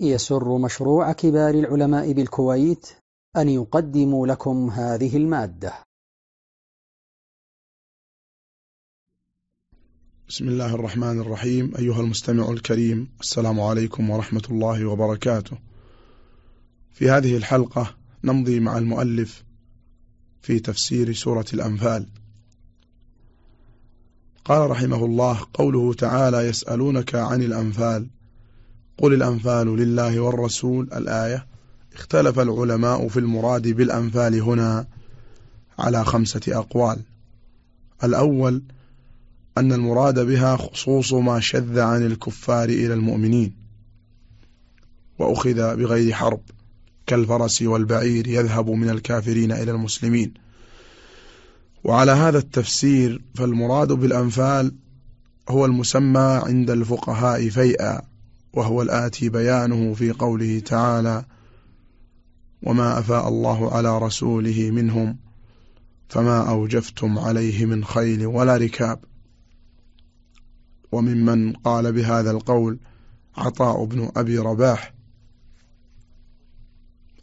يسر مشروع كبار العلماء بالكويت أن يقدم لكم هذه المادة. بسم الله الرحمن الرحيم. أيها المستمع الكريم السلام عليكم ورحمة الله وبركاته. في هذه الحلقة نمضي مع المؤلف في تفسير سورة الأنفال. قال رحمه الله قوله تعالى يسألونك عن الأنفال. قل الأنفال لله والرسول. الآية اختلف العلماء في المراد بالأنفال هنا على خمسة أقوال. الأول أن المراد بها خصوص ما شذ عن الكفار إلى المؤمنين. وأخذ بغير حرب كالفرس والبعير يذهب من الكافرين إلى المسلمين. وعلى هذا التفسير فالمراد بالأنفال هو المسمى عند الفقهاء فيئا. وهو الآتي بيانه في قوله تعالى وما أفاء الله على رسوله منهم فما أوجفتم عليه من خيل ولا ركاب. وممن قال بهذا القول عطاء بن أبي رباح.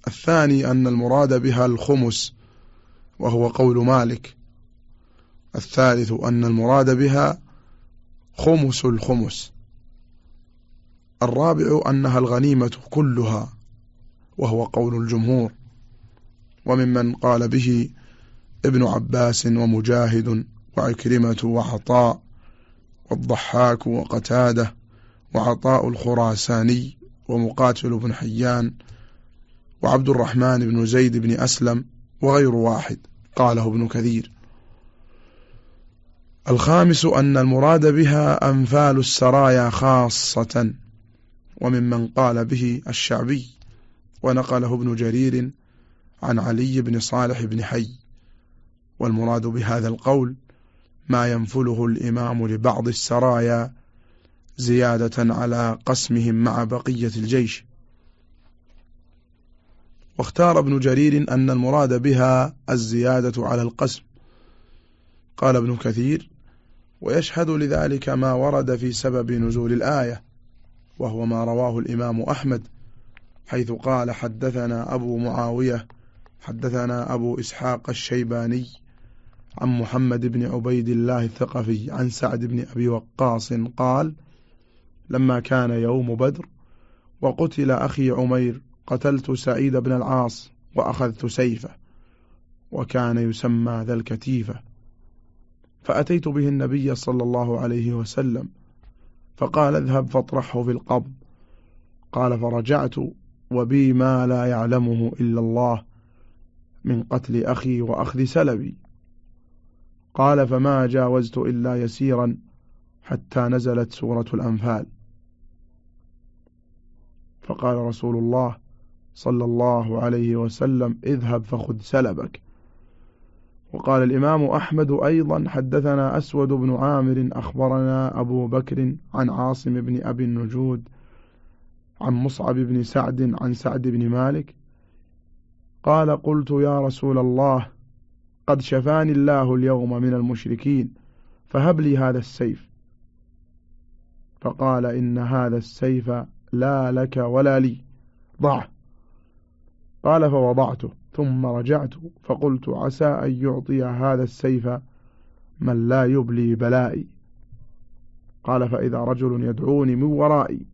الثاني أن المراد بها الخمس وهو قول مالك. الثالث أن المراد بها خمس الخمس. الرابع أنها الغنيمة كلها وهو قول الجمهور وممن قال به ابن عباس ومجاهد وعكرمة وعطاء والضحاك وقتادة وعطاء الخراساني ومقاتل بن حيان وعبد الرحمن بن زيد بن أسلم وغير واحد قاله ابن كثير. الخامس أن المراد بها أنفال السرايا خاصة وممن قال به الشعبي ونقله ابن جرير عن علي بن صالح بن حي. والمراد بهذا القول ما ينفله الإمام لبعض السرايا زيادة على قسمهم مع بقية الجيش. واختار ابن جرير أن المراد بها الزيادة على القسم. قال ابن كثير ويشهد لذلك ما ورد في سبب نزول الآية. وهو ما رواه الإمام أحمد حيث قال حدثنا أبو معاوية حدثنا أبو إسحاق الشيباني عن محمد بن عبيد الله الثقفي عن سعد بن أبي وقاص قال لما كان يوم بدر وقتل أخي عمير قتلت سعيد بن العاص وأخذت سيفه وكان يسمى ذا الكتيفة. فأتيت به النبي صلى الله عليه وسلم فقال اذهب فاطرحه في القبر. قال فرجعت وبي ما لا يعلمه إلا الله من قتل أخي وأخذ سلبي. قال فما جاوزت إلا يسيرا حتى نزلت سورة الأنفال. فقال رسول الله صلى الله عليه وسلم اذهب فخذ سلبك. وقال الإمام أحمد أيضا حدثنا أسود بن عامر أخبرنا أبو بكر عن عاصم بن أبي النجود عن مصعب بن سعد عن سعد بن مالك قال قلت يا رسول الله قد شفاني الله اليوم من المشركين فهب لي هذا السيف. فقال إن هذا السيف لا لك ولا لي. ضعه قال فوضعته. ثم رجعت فقلت عسى أن يعطي هذا السيف من لا يبلي بلائي. قال فإذا رجل يدعوني من ورائي.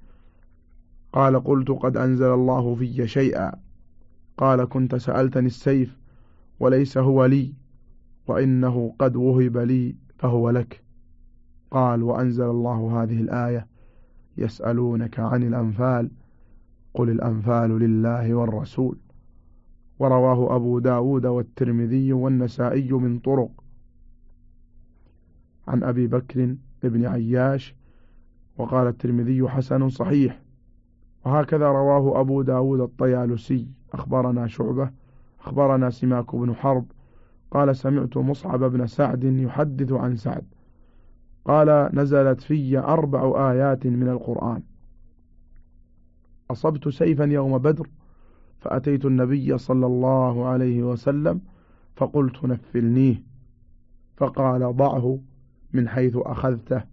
قال قلت قد أنزل الله في شيئا. قال كنت سألتني السيف وليس هو لي وإنه قد وهب لي فهو لك. قال وأنزل الله هذه الآية يسألونك عن الأنفال. قل الأنفال لله والرسول. ورواه أبو داود والترمذي والنسائي من طرق. عن أبي بكر بن عياش وقال الترمذي حسن صحيح. وهكذا رواه أبو داود الطيالسي. أخبرنا شعبة أخبرنا سماك بن حرب. قال سمعت مصعب بن سعد يحدث عن سعد. قال نزلت في أربع آيات من القرآن. أصبت سيفا يوم بدر فأتيت النبي صلى الله عليه وسلم فقلت نفلنيه فقال ضعه من حيث أخذته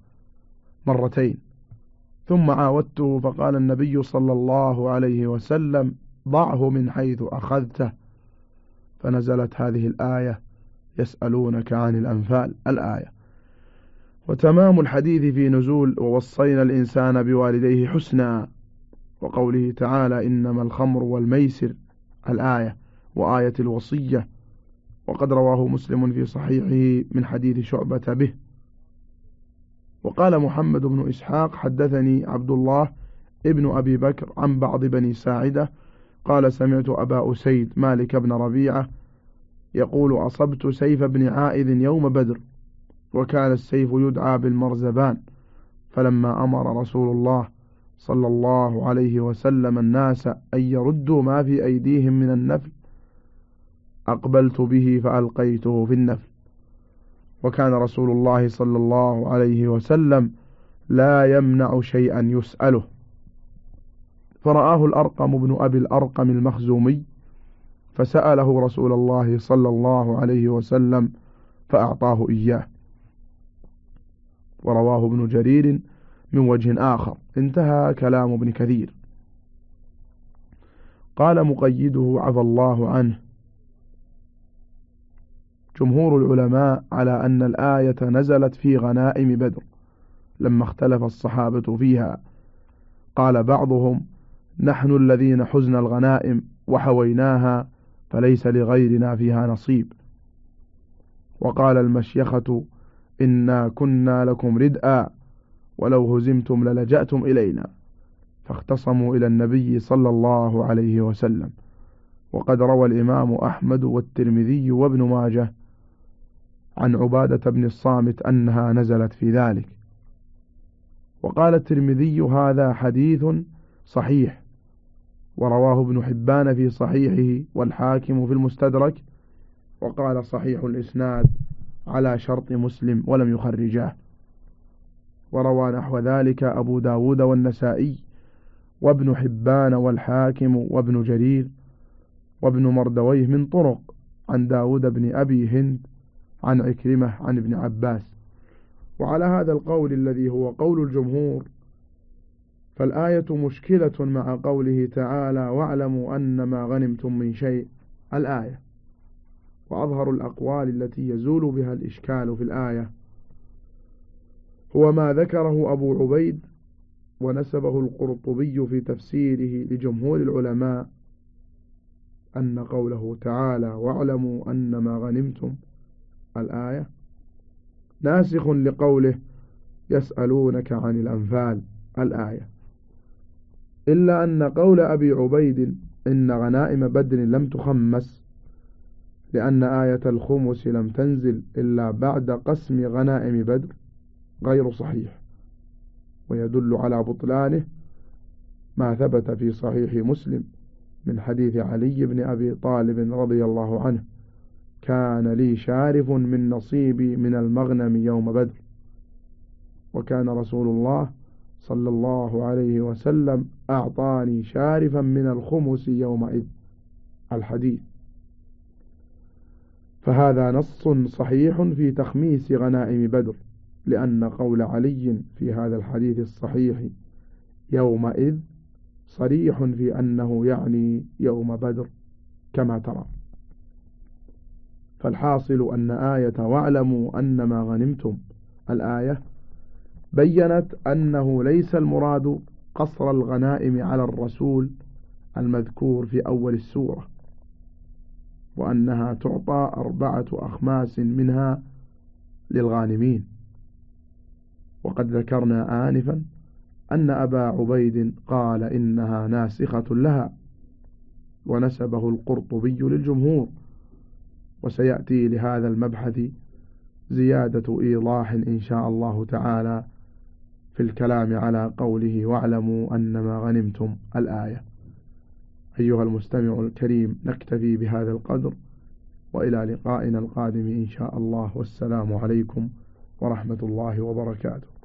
مرتين. ثم عاودته فقال النبي صلى الله عليه وسلم ضعه من حيث أخذته. فنزلت هذه الآية يسألونك عن الأنفال. الآية وتمام الحديث في نزول ووصينا الإنسان بوالديه حسنا. وقوله تعالى إنما الخمر والميسر الآية وآية الوصية. وقد رواه مسلم في صحيحه من حديث شعبة به. وقال محمد بن إسحاق حدثني عبد الله ابن أبي بكر عن بعض بني ساعدة. قال سمعت أبا أسيد مالك بن ربيعة يقول أصبت سيف بن عائذ يوم بدر وكان السيف يدعى بالمرزبان فلما أمر رسول الله صلى الله عليه وسلم الناس أن يردوا ما في أيديهم من النفل. أقبلت به فألقيته في النفل. وكان رسول الله صلى الله عليه وسلم لا يمنع شيئا يسأله. فرآه الأرقم بن أبي الأرقم المخزومي فسأله رسول الله صلى الله عليه وسلم فأعطاه إياه. ورواه ابن جرير من وجه آخر. انتهى كلام ابن كثير. قال مقيده عفى الله عنه. جمهور العلماء على أن الآية نزلت في غنائم بدر لما اختلف الصحابة فيها. قال بعضهم نحن الذين حزن الغنائم وحويناها فليس لغيرنا فيها نصيب. وقال المشيخة إنا كنا لكم ردءا. ولو هزمتم للجأتم إلينا. فاختصموا إلى النبي صلى الله عليه وسلم. وقد روى الإمام أحمد والترمذي وابن ماجه عن عبادة بن الصامت أنها نزلت في ذلك. وقال الترمذي هذا حديث صحيح. ورواه ابن حبان في صحيحه والحاكم في المستدرك. وقال صحيح الإسناد على شرط مسلم ولم يخرجاه. وروى نحو ذلك أبو داود والنسائي وابن حبان والحاكم وابن جرير وابن مردويه من طرق عن داود بن أبي هند عن عكرمة عن ابن عباس. وعلى هذا القول الذي هو قول الجمهور فالآية مشكلة مع قوله تعالى واعلموا أن ما غنمتم من شيء الآية. وأظهر الأقوال التي يزول بها الإشكال في الآية. هو ما ذكره أبو عبيد ونسبه القرطبي في تفسيره لجمهور العلماء أن قوله تعالى واعلموا أن ما غنمتم الآية ناسخ لقوله يسألونك عن الأنفال الآية. إلا أن قول أبي عبيد إن غنائم بدر لم تخمس لأن آية الخمس لم تنزل إلا بعد قسم غنائم بدر غير صحيح. ويدل على بطلانه ما ثبت في صحيح مسلم من حديث علي بن أبي طالب رضي الله عنه. كان لي شارف من نصيبي من المغنم يوم بدر. وكان رسول الله صلى الله عليه وسلم أعطاني شارفا من الخمس يومئذ. الحديث. فهذا نص صحيح في تخميس غنائم بدر. لأن قول علي في هذا الحديث الصحيح يومئذ صريح في أنه يعني يوم بدر كما ترى. فالحاصل أن آية واعلموا أن ما غنمتم الآية بينت أنه ليس المراد قصر الغنائم على الرسول المذكور في أول السورة وأنها تعطى أربعة أخماس منها للغانمين. وقد ذكرنا آنفا أن أبا عبيد قال إنها ناسخة لها ونسبه القرطبي للجمهور وسيأتي لهذا المبحث زيادة إيضاح إن شاء الله تعالى في الكلام على قوله واعلموا أن ما غنمتم الآية. أيها المستمع الكريم نكتفي بهذا القدر وإلى لقائنا القادم إن شاء الله. والسلام عليكم ورحمة الله وبركاته.